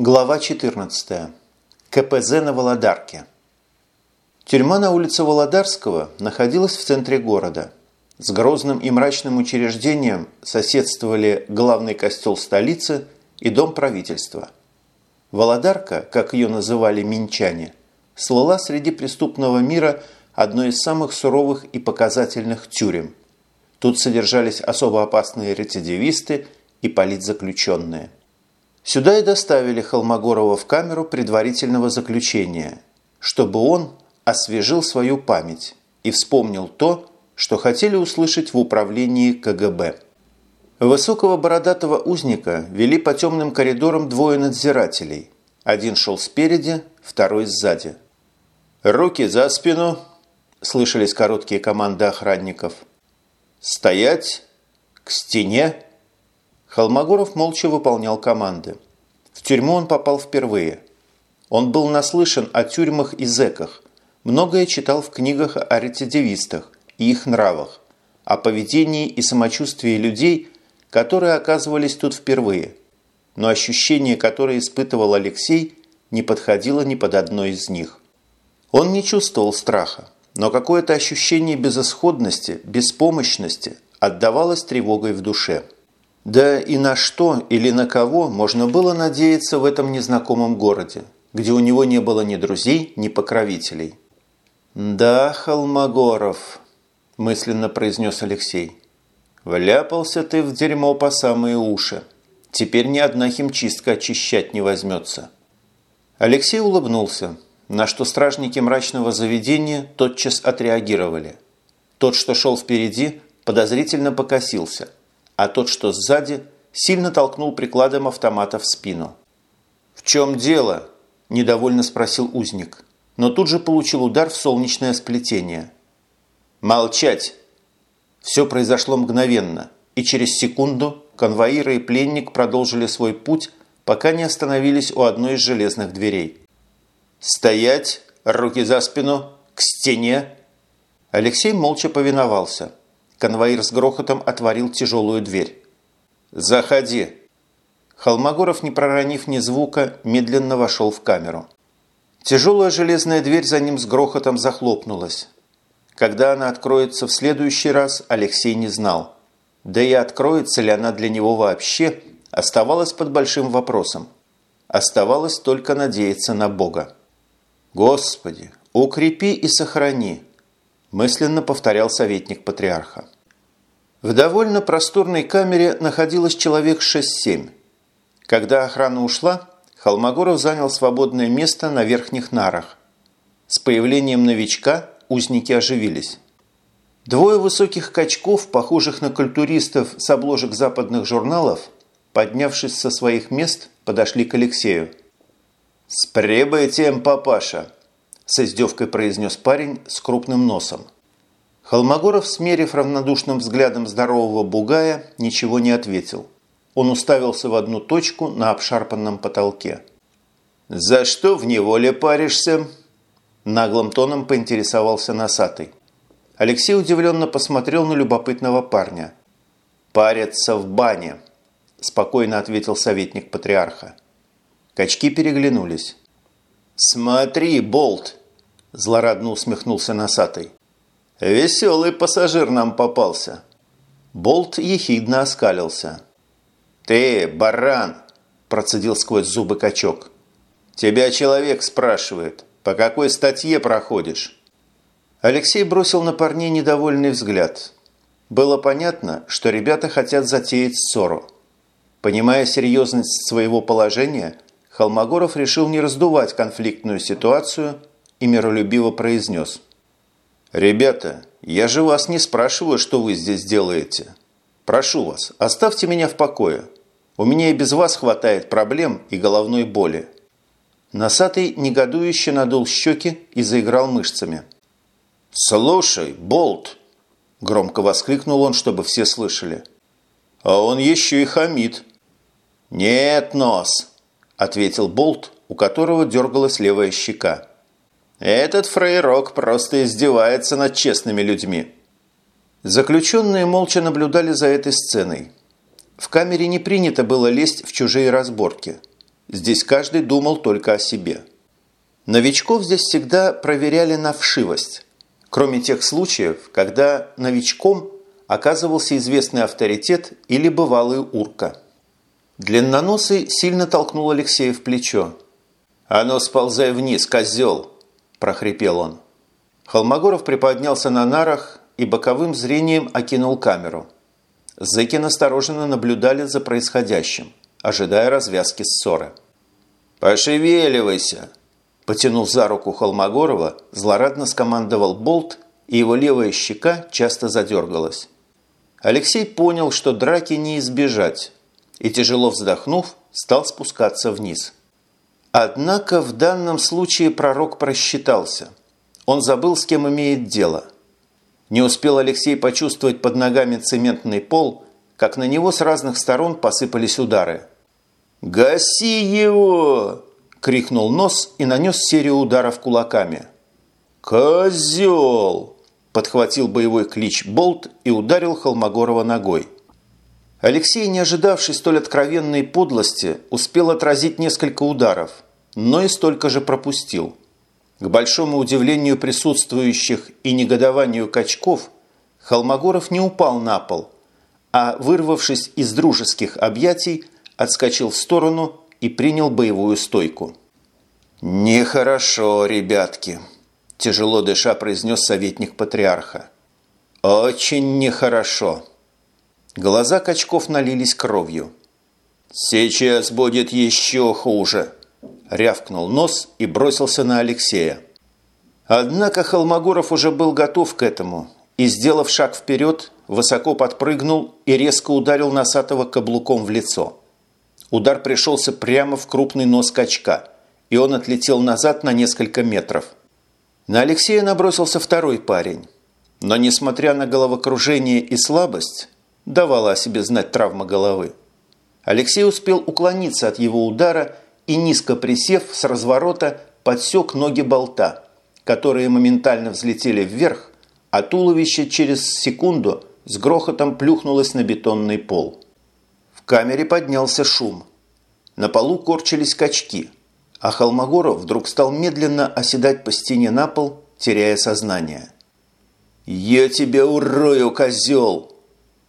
Глава 14. КПЗ на Володарке. Тюрьма на улице Володарского находилась в центре города. С грозным и мрачным учреждением соседствовали главный костел столицы и дом правительства. Володарка, как ее называли минчане, слыла среди преступного мира одной из самых суровых и показательных тюрем. Тут содержались особо опасные рецидивисты и политзаключенные. Сюда и доставили Холмогорова в камеру предварительного заключения, чтобы он освежил свою память и вспомнил то, что хотели услышать в управлении КГБ. Высокого бородатого узника вели по темным коридорам двое надзирателей. Один шел спереди, второй сзади. «Руки за спину!» – слышались короткие команды охранников. «Стоять! К стене!» Холмогоров молча выполнял команды. В тюрьму он попал впервые. Он был наслышан о тюрьмах и зэках, многое читал в книгах о рецидивистах и их нравах, о поведении и самочувствии людей, которые оказывались тут впервые. Но ощущение, которое испытывал Алексей, не подходило ни под одно из них. Он не чувствовал страха, но какое-то ощущение безысходности, беспомощности отдавалось тревогой в душе. Да и на что или на кого можно было надеяться в этом незнакомом городе, где у него не было ни друзей, ни покровителей. «Да, Холмогоров», – мысленно произнес Алексей, – «вляпался ты в дерьмо по самые уши. Теперь ни одна химчистка очищать не возьмется». Алексей улыбнулся, на что стражники мрачного заведения тотчас отреагировали. Тот, что шел впереди, подозрительно покосился – а тот, что сзади, сильно толкнул прикладом автомата в спину. «В чем дело?» – недовольно спросил узник, но тут же получил удар в солнечное сплетение. «Молчать!» Все произошло мгновенно, и через секунду конвоиры и пленник продолжили свой путь, пока не остановились у одной из железных дверей. «Стоять! Руки за спину! К стене!» Алексей молча повиновался – Конвоир с грохотом отворил тяжелую дверь. «Заходи!» Холмогоров, не проронив ни звука, медленно вошел в камеру. Тяжелая железная дверь за ним с грохотом захлопнулась. Когда она откроется в следующий раз, Алексей не знал. Да и откроется ли она для него вообще, оставалось под большим вопросом. Оставалось только надеяться на Бога. «Господи, укрепи и сохрани!» Мысленно повторял советник патриарха. В довольно просторной камере находилось человек 6-7. Когда охрана ушла, Холмогоров занял свободное место на верхних нарах. С появлением новичка узники оживились. Двое высоких качков, похожих на культуристов с обложек западных журналов, поднявшись со своих мест, подошли к Алексею. «С прибытием, папаша!» С издевкой произнес парень с крупным носом. Холмогоров, смерив равнодушным взглядом здорового бугая, ничего не ответил. Он уставился в одну точку на обшарпанном потолке. «За что в неволе паришься?» Наглым тоном поинтересовался носатый. Алексей удивленно посмотрел на любопытного парня. «Парятся в бане», – спокойно ответил советник патриарха. Качки переглянулись. «Смотри, Болт!» – злорадно усмехнулся носатый. «Веселый пассажир нам попался!» Болт ехидно оскалился. «Ты, баран!» – процедил сквозь зубы качок. «Тебя человек спрашивает, по какой статье проходишь?» Алексей бросил на парней недовольный взгляд. Было понятно, что ребята хотят затеять ссору. Понимая серьезность своего положения – Холмогоров решил не раздувать конфликтную ситуацию и миролюбиво произнес. «Ребята, я же вас не спрашиваю, что вы здесь делаете. Прошу вас, оставьте меня в покое. У меня и без вас хватает проблем и головной боли». Носатый негодующе надул щеки и заиграл мышцами. «Слушай, Болт!» – громко воскликнул он, чтобы все слышали. «А он еще и хамит». «Нет, Нос!» Ответил Болт, у которого дергалась левая щека. «Этот фрейрок просто издевается над честными людьми». Заключенные молча наблюдали за этой сценой. В камере не принято было лезть в чужие разборки. Здесь каждый думал только о себе. Новичков здесь всегда проверяли на вшивость, кроме тех случаев, когда новичком оказывался известный авторитет или бывалый урка. Длинноносый сильно толкнул Алексея в плечо. «А ну, сползай вниз, козел!» – прохрипел он. Холмогоров приподнялся на нарах и боковым зрением окинул камеру. Зэки настороженно наблюдали за происходящим, ожидая развязки ссоры. «Пошевеливайся!» Потянув за руку Холмогорова, злорадно скомандовал болт, и его левая щека часто задергалась. Алексей понял, что драки не избежать, и, тяжело вздохнув, стал спускаться вниз. Однако в данном случае пророк просчитался. Он забыл, с кем имеет дело. Не успел Алексей почувствовать под ногами цементный пол, как на него с разных сторон посыпались удары. «Гаси его!» – крикнул Нос и нанес серию ударов кулаками. «Козел!» – подхватил боевой клич Болт и ударил Холмогорова ногой. Алексей, не ожидавший столь откровенной подлости, успел отразить несколько ударов, но и столько же пропустил. К большому удивлению присутствующих и негодованию качков, Холмогоров не упал на пол, а, вырвавшись из дружеских объятий, отскочил в сторону и принял боевую стойку. «Нехорошо, ребятки», – тяжело дыша произнес советник патриарха. «Очень нехорошо». Глаза качков налились кровью. «Сейчас будет еще хуже», – рявкнул нос и бросился на Алексея. Однако Холмогоров уже был готов к этому и, сделав шаг вперед, высоко подпрыгнул и резко ударил Носатого каблуком в лицо. Удар пришелся прямо в крупный нос качка, и он отлетел назад на несколько метров. На Алексея набросился второй парень. Но, несмотря на головокружение и слабость, давала о себе знать травма головы. Алексей успел уклониться от его удара и, низко присев с разворота, подсек ноги болта, которые моментально взлетели вверх, а туловище через секунду с грохотом плюхнулось на бетонный пол камере поднялся шум. На полу корчились качки, а Холмогоров вдруг стал медленно оседать по стене на пол, теряя сознание. «Я тебя урою, козел!»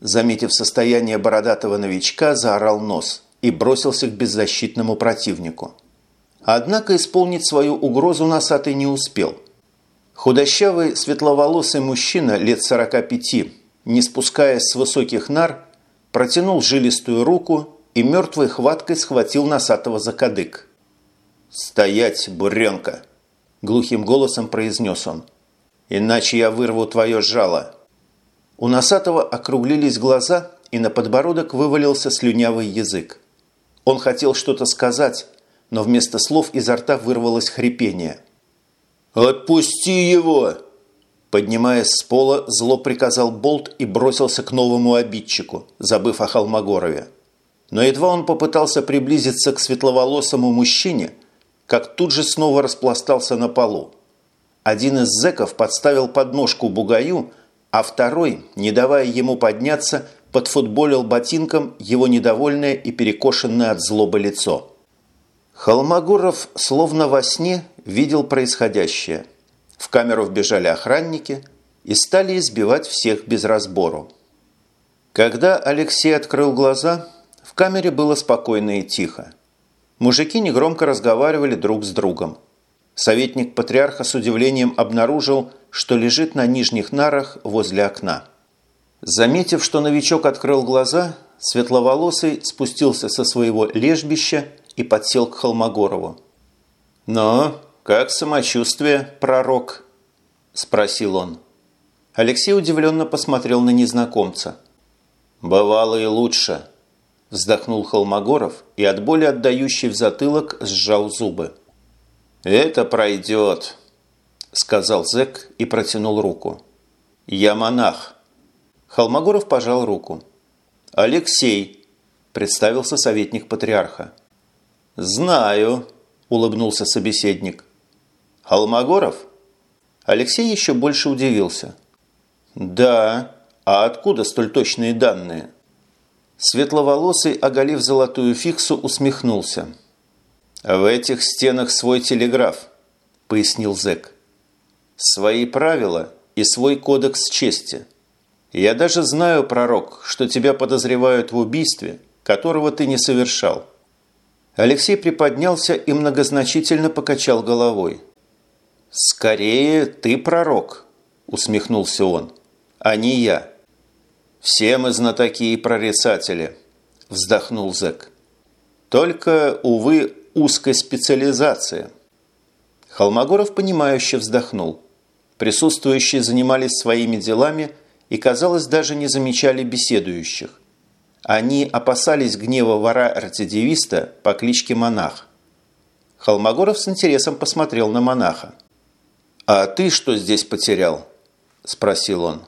Заметив состояние бородатого новичка, заорал нос и бросился к беззащитному противнику. Однако исполнить свою угрозу носатый не успел. Худощавый, светловолосый мужчина лет 45, не спускаясь с высоких нар, протянул жилистую руку и мертвой хваткой схватил носатого за кадык. «Стоять, буренка!» – глухим голосом произнес он. «Иначе я вырву твое жало!» У носатого округлились глаза, и на подбородок вывалился слюнявый язык. Он хотел что-то сказать, но вместо слов изо рта вырвалось хрипение. «Отпусти его!» Поднимаясь с пола, зло приказал Болт и бросился к новому обидчику, забыв о Холмогорове. Но едва он попытался приблизиться к светловолосому мужчине, как тут же снова распластался на полу. Один из зэков подставил подножку бугаю, а второй, не давая ему подняться, подфутболил ботинком его недовольное и перекошенное от злобы лицо. Холмогоров, словно во сне, видел происходящее – в камеру вбежали охранники и стали избивать всех без разбору. Когда Алексей открыл глаза, в камере было спокойно и тихо. Мужики негромко разговаривали друг с другом. Советник патриарха с удивлением обнаружил, что лежит на нижних нарах возле окна. Заметив, что новичок открыл глаза, светловолосый спустился со своего лежбища и подсел к Холмогорову. «Но «Как самочувствие, пророк?» – спросил он. Алексей удивленно посмотрел на незнакомца. «Бывало и лучше», – вздохнул Холмогоров и от боли отдающий в затылок сжал зубы. «Это пройдет», – сказал зэк и протянул руку. «Я монах». Холмогоров пожал руку. «Алексей», – представился советник патриарха. «Знаю», – улыбнулся собеседник. Холмогоров? Алексей еще больше удивился. Да, а откуда столь точные данные? Светловолосый, оголив золотую фиксу, усмехнулся. «В этих стенах свой телеграф», – пояснил зэк. «Свои правила и свой кодекс чести. Я даже знаю, пророк, что тебя подозревают в убийстве, которого ты не совершал». Алексей приподнялся и многозначительно покачал головой. «Скорее ты пророк», – усмехнулся он, – «а не я». «Все мы знатоки и прорицатели», – вздохнул зэк. «Только, увы, узкой специализации». Холмогоров, понимающе вздохнул. Присутствующие занимались своими делами и, казалось, даже не замечали беседующих. Они опасались гнева вора-рецидивиста по кличке Монах. Холмогоров с интересом посмотрел на монаха. «А ты что здесь потерял?» – спросил он.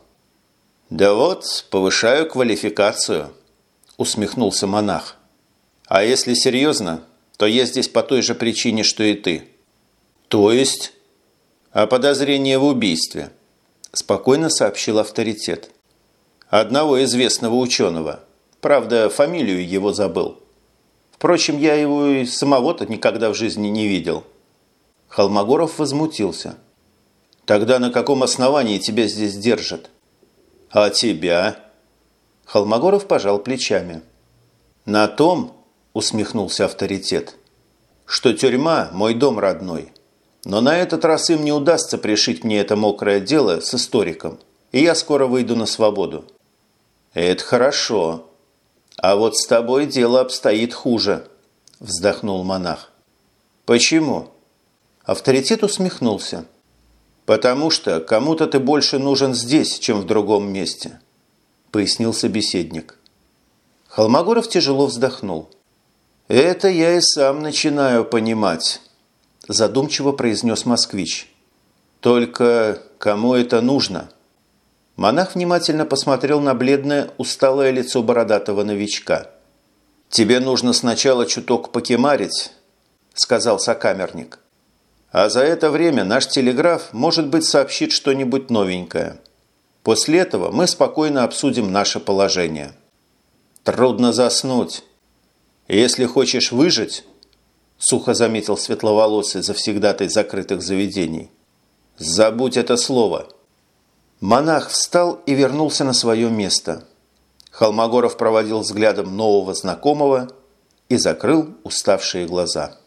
«Да вот, повышаю квалификацию», – усмехнулся монах. «А если серьезно, то я здесь по той же причине, что и ты». «То есть?» «А подозрение в убийстве», – спокойно сообщил авторитет. «Одного известного ученого. Правда, фамилию его забыл. Впрочем, я его и самого-то никогда в жизни не видел». Холмогоров возмутился. «Тогда на каком основании тебя здесь держат?» «А тебя?» Холмогоров пожал плечами. «На том, – усмехнулся авторитет, – что тюрьма – мой дом родной. Но на этот раз им не удастся пришить мне это мокрое дело с историком, и я скоро выйду на свободу». «Это хорошо. А вот с тобой дело обстоит хуже», – вздохнул монах. «Почему?» Авторитет усмехнулся. «Потому что кому-то ты больше нужен здесь, чем в другом месте», – пояснил собеседник. Холмогоров тяжело вздохнул. «Это я и сам начинаю понимать», – задумчиво произнес москвич. «Только кому это нужно?» Монах внимательно посмотрел на бледное, усталое лицо бородатого новичка. «Тебе нужно сначала чуток покемарить», – сказал сокамерник. А за это время наш телеграф, может быть, сообщит что-нибудь новенькое. После этого мы спокойно обсудим наше положение. Трудно заснуть. Если хочешь выжить, сухо заметил светловолосый завсегдатай закрытых заведений, забудь это слово. Монах встал и вернулся на свое место. Холмогоров проводил взглядом нового знакомого и закрыл уставшие глаза.